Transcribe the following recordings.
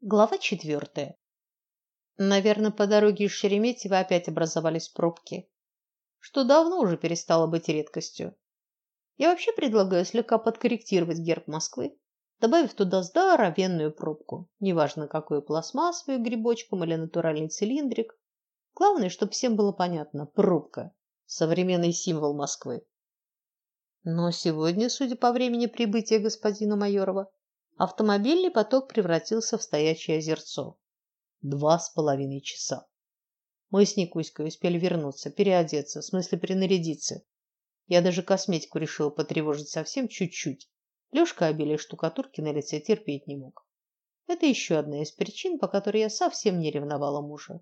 Глава четвертая. Наверное, по дороге из Шереметьево опять образовались пробки, что давно уже перестало быть редкостью. Я вообще предлагаю слегка подкорректировать герб Москвы, добавив туда здоровенную пробку, неважно какую пластмассовую грибочком или натуральный цилиндрик. Главное, чтобы всем было понятно: пробка современный символ Москвы. Но сегодня, судя по времени прибытия господина Майорова, Автомобильный поток превратился в стоячее озерцо. Два с половиной часа. Мы с Никуськой успели вернуться, переодеться, в смысле принарядиться. Я даже косметику решила потревожить совсем чуть-чуть. Лёшка обилие штукатурки на лице терпеть не мог. Это еще одна из причин, по которой я совсем не ревновала мужа.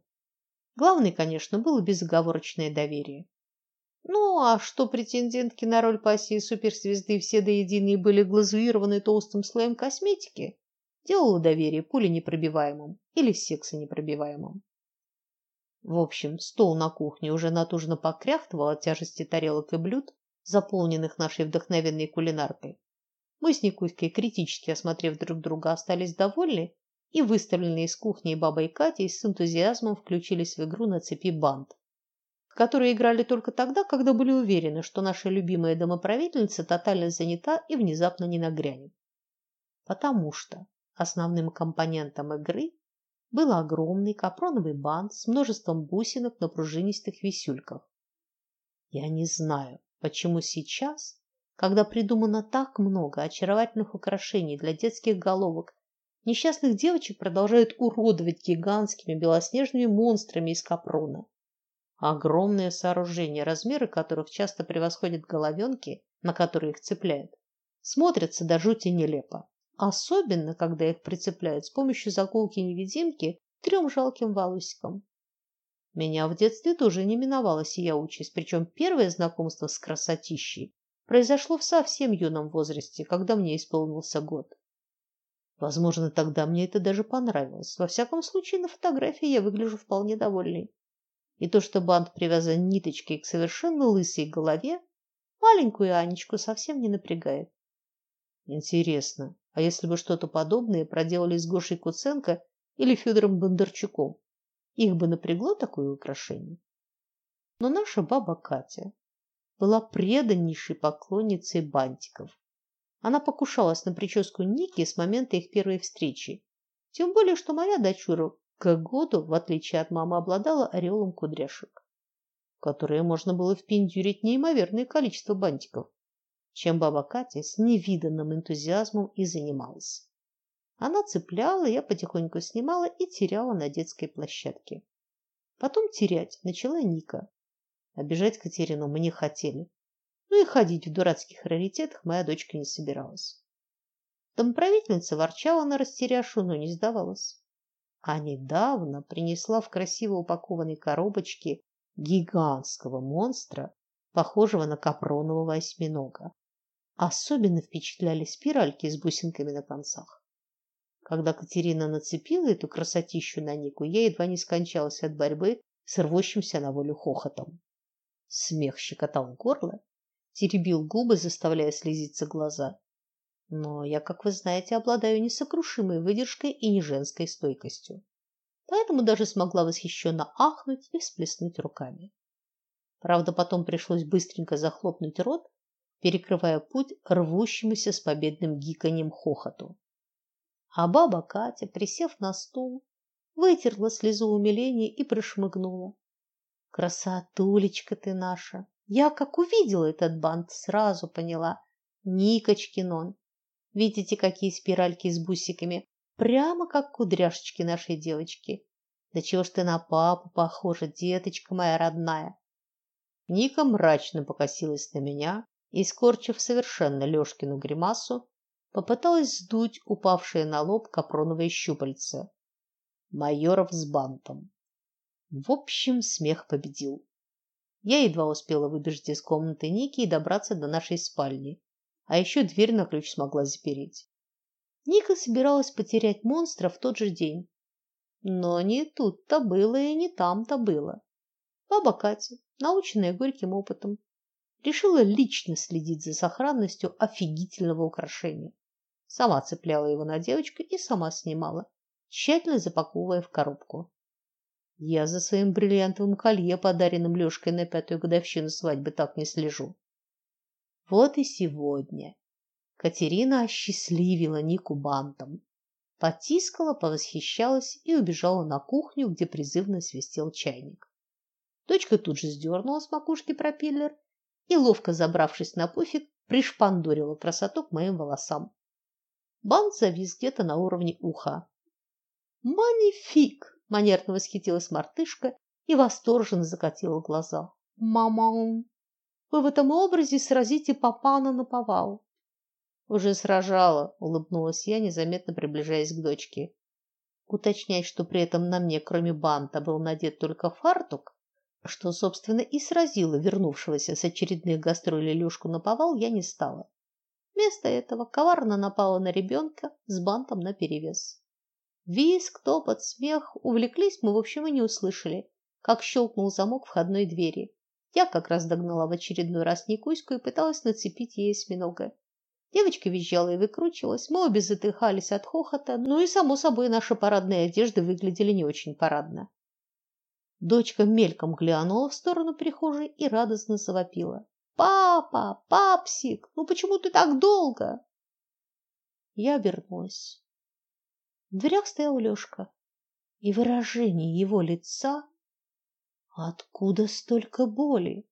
Главный, конечно, было безоговорочное доверие. Ну, а что претендентки на роль пассии суперзвезды все до единой были глазурированы толстым слоем косметики, делало доверие пули непробиваемым или секса непробиваемым. В общем, стол на кухне уже натужно покряхтывал от тяжести тарелок и блюд, заполненных нашей вдохновенной кулинаркой. Мы с Никуськой, критически осмотрев друг друга, остались довольны и выставленные из кухни бабой Катей с энтузиазмом включились в игру на цепи бант которые играли только тогда, когда были уверены, что наша любимая домоправительница тотально занята и внезапно не нагрянет. Потому что основным компонентом игры был огромный капроновый бант с множеством бусинок на пружинистых висюльках. Я не знаю, почему сейчас, когда придумано так много очаровательных украшений для детских головок, несчастных девочек продолжают уродовать гигантскими белоснежными монстрами из капрона. Огромные сооружения, размеры которых часто превосходят головенки, на которые их цепляют, смотрятся до жути нелепо, особенно когда их прицепляют с помощью заколки-невидимки трем жалким волосикам. Меня в детстве тоже не миновала сия участь, причем первое знакомство с красотищей произошло в совсем юном возрасте, когда мне исполнился год. Возможно, тогда мне это даже понравилось. Во всяком случае, на фотографии я выгляжу вполне довольной. И то, что бант привязан ниточкой к совершенно лысой голове, маленькую Анечку совсем не напрягает. Интересно, а если бы что-то подобное проделали с Гошей Куценко или Федором Бондарчуком, их бы напрягло такое украшение? Но наша баба Катя была преданнейшей поклонницей бантиков. Она покушалась на прическу Ники с момента их первой встречи. Тем более, что моя дочура к году, в отличие от мамы, обладала ореолом кудряшек, которые можно было впендюрить неимоверное количество бантиков, чем баба Катя с невиданным энтузиазмом и занималась. Она цепляла, я потихоньку снимала и теряла на детской площадке. Потом терять начала Ника. Обижать Катерину мы не хотели. Ну и ходить в дурацких раритетах моя дочка не собиралась. Домправительница ворчала на растеряшу, но не сдавалась а недавно принесла в красиво упакованной коробочке гигантского монстра, похожего на капронового осьминога. Особенно впечатляли спиральки с бусинками на концах. Когда Катерина нацепила эту красотищу на Нику, я едва не скончалась от борьбы с рвущимся на волю хохотом. Смех щекотал горло, теребил губы, заставляя слезиться глаза. Но я, как вы знаете, обладаю несокрушимой выдержкой и неженской стойкостью. Поэтому даже смогла восхищенно ахнуть и всплеснуть руками. Правда, потом пришлось быстренько захлопнуть рот, перекрывая путь рвущемуся с победным гиканьем хохоту. А баба Катя, присев на стул, вытерла слезу умиления и прошмыгнула. Красотулечка ты наша. Я как увидела этот бант, сразу поняла. Никочкин он. Видите, какие спиральки с бусиками, прямо как кудряшечки нашей девочки. Да чего ж ты на папу похожа, деточка моя родная. Ника мрачно покосилась на меня и, скорчив совершенно Лёшкину гримасу, попыталась сдуть упавшие на лоб капроновые щупальца. Майоров с бантом. В общем, смех победил. Я едва успела выбежать из комнаты Ники и добраться до нашей спальни а еще дверь на ключ смогла запереть. Ника собиралась потерять монстра в тот же день. Но не тут-то было и не там-то было. Баба Катя, наученная горьким опытом, решила лично следить за сохранностью офигительного украшения. Сама цепляла его на девочку и сама снимала. тщательно запаковывая в коробку. Я за своим бриллиантовым колье, подаренным Лёшкой на пятую годовщину свадьбы, так не слежу. Вот и сегодня Катерина осчастливила Нику бантом, потискала, повосхищалась и убежала на кухню, где призывно свистел чайник. Дочка тут же сдернула с макушки пропеллер и, ловко забравшись на пуфик, пришпандурила красоту к моим волосам. Бант завис где-то на уровне уха. «Манифик!» – манерно восхитилась мартышка и восторженно закатила глаза. «Мама, вы в этом образе сразите папана на повал!» «Уже сражала», – улыбнулась я, незаметно приближаясь к дочке. Уточнять, что при этом на мне, кроме банта, был надет только фартук, что, собственно, и сразило вернувшегося с очередных гастролей Лёшку на повал, я не стала. Вместо этого коварно напала на ребенка с бантом наперевес. Визг, топот, смех увлеклись мы, в общем, и не услышали, как щелкнул замок входной двери. Я как раз догнала в очередной раз Никуську и пыталась нацепить ей осьминога. Девочка визжала и выкручивалась, мы обе затыхались от хохота, ну и само собой наши парадные одежды выглядели не очень парадно. Дочка мельком глянула в сторону прихожей и радостно завопила: "Папа, папсик, ну почему ты так долго?" Я обернулась. В дверях стоял Лёшка, и выражение его лица откуда столько боли?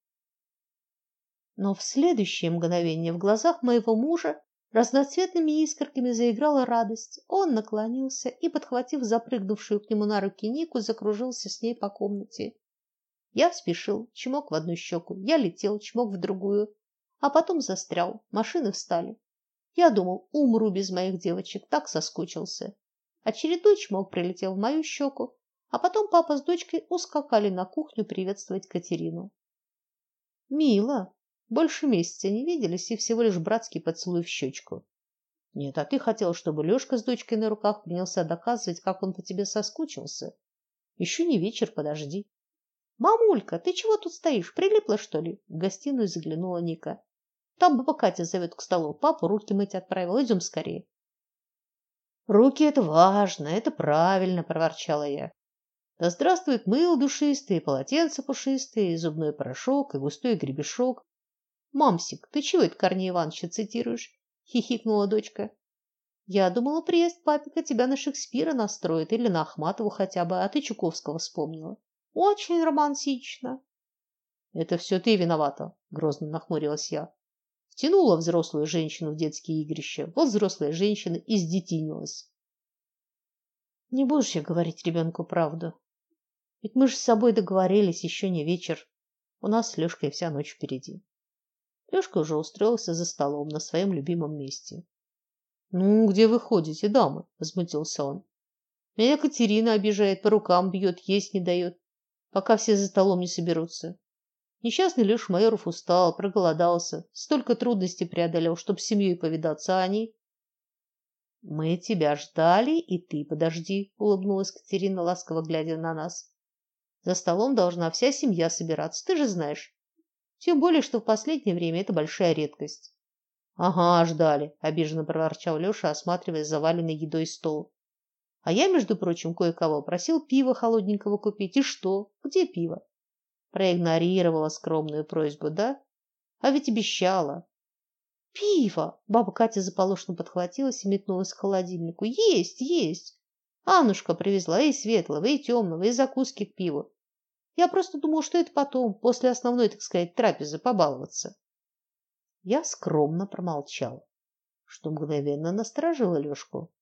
Но в следующее мгновение в глазах моего мужа разноцветными искорками заиграла радость. Он наклонился и, подхватив запрыгнувшую к нему на руки Нику, закружился с ней по комнате. Я спешил, чмок в одну щеку, я летел, чмок в другую, а потом застрял. Машины встали. Я думал, умру без моих девочек, так соскучился. Очередной чмок прилетел в мою щеку, а потом папа с дочкой ускакали на кухню приветствовать Катерину. Мило. Больше месяца не виделись и всего лишь братский поцелуй в щечку. Нет, а ты хотел, чтобы Лёшка с дочкой на руках принялся доказывать, как он по тебе соскучился. Еще не вечер, подожди. Мамулька, ты чего тут стоишь? Прилипла, что ли? В гостиную заглянула Ника. Там баба Катя зовет к столу. Папу руки мыть отправил. Идем скорее. Руки это важно, это правильно, проворчала я. Да здравствует мыло душистое, полотенце пушистое, и зубной порошок, и густой гребешок. Мамсик, ты чего это Корнея Ивановича цитируешь? хихикнула дочка. Я думала, приезд папика тебя на Шекспира настроит или на Ахматову хотя бы, а ты Чуковского вспомнила. Очень романтично. Это все ты виновата, грозно нахмурилась я. Втянула взрослую женщину в детские игрища. Вот взрослая женщина и сдетинилась. Не будешь я говорить ребенку правду. Ведь мы же с собой договорились, еще не вечер. У нас с Лёшкой вся ночь впереди. Лёшка уже устроился за столом на своем любимом месте. Ну, где вы ходите, дамы? возмутился он. Меня Катерина обижает, по рукам бьет, есть не дает, пока все за столом не соберутся. Несчастный Леша Майоров устал, проголодался, столько трудностей преодолел, чтобы с семьей повидаться, а они... Мы тебя ждали, и ты подожди, улыбнулась Катерина, ласково глядя на нас. За столом должна вся семья собираться, ты же знаешь. Тем более, что в последнее время это большая редкость. Ага, ждали, обиженно проворчал Леша, осматривая заваленный едой стол. А я, между прочим, кое-кого просил пива холодненького купить. И что? Где пиво? Проигнорировала скромную просьбу, да? А ведь обещала. Пиво! Баба Катя заполошно подхватилась и метнулась к холодильнику. Есть, есть. Аннушка привезла и светлого, и темного, и закуски к пиву. Я просто думал, что это потом, после основной, так сказать, трапезы побаловаться. Я скромно промолчал, что мгновенно насторожило Лёшку.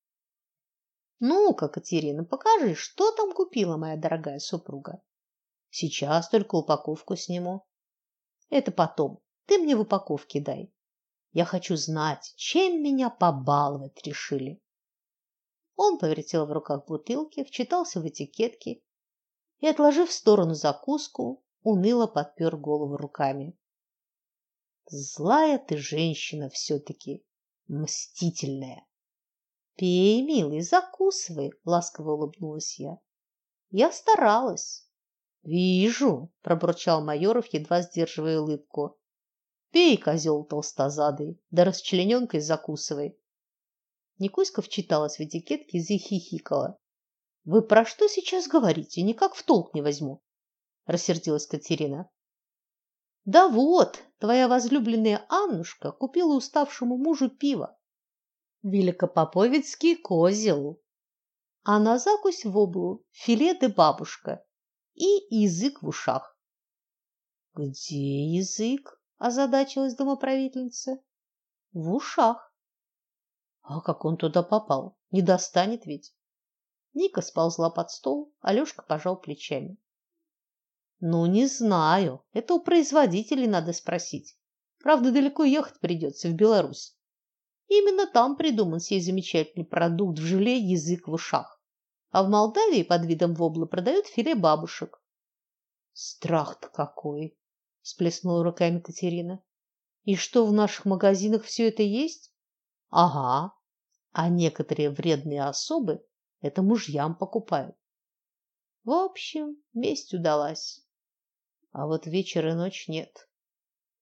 Ну-ка, Катерина, покажи, что там купила моя дорогая супруга. Сейчас только упаковку сниму. Это потом. Ты мне в упаковке дай. Я хочу знать, чем меня побаловать решили. Он повертел в руках бутылки, вчитался в этикетки и, отложив в сторону закуску, уныло подпер голову руками. Злая ты женщина все-таки, мстительная. Пей, милый, закусывай, ласково улыбнулась я. Я старалась. Вижу, пробурчал Майоров, едва сдерживая улыбку. Пей, козел толстозадый, да расчлененкой закусывай. Никуська вчиталась в этикетки и захихикала. Вы про что сейчас говорите? Никак в толк не возьму, рассердилась Катерина. Да вот, твоя возлюбленная Аннушка купила уставшему мужу пиво. Великопоповицкий козел. А на закусь в облу филе де бабушка и язык в ушах. Где язык? озадачилась домоправительница. В ушах. А как он туда попал? Не достанет ведь. Ника сползла под стол, Алёшка пожал плечами. Ну, не знаю. Это у производителей надо спросить. Правда, далеко ехать придется в Беларусь. Именно там придуман сей замечательный продукт в желе язык в ушах. А в Молдавии под видом вобла продают филе бабушек. Страх-то какой, всплеснула руками Катерина. И что в наших магазинах все это есть? Ага. А некоторые вредные особы это мужьям покупают. В общем, месть удалась. А вот вечер и ночь нет.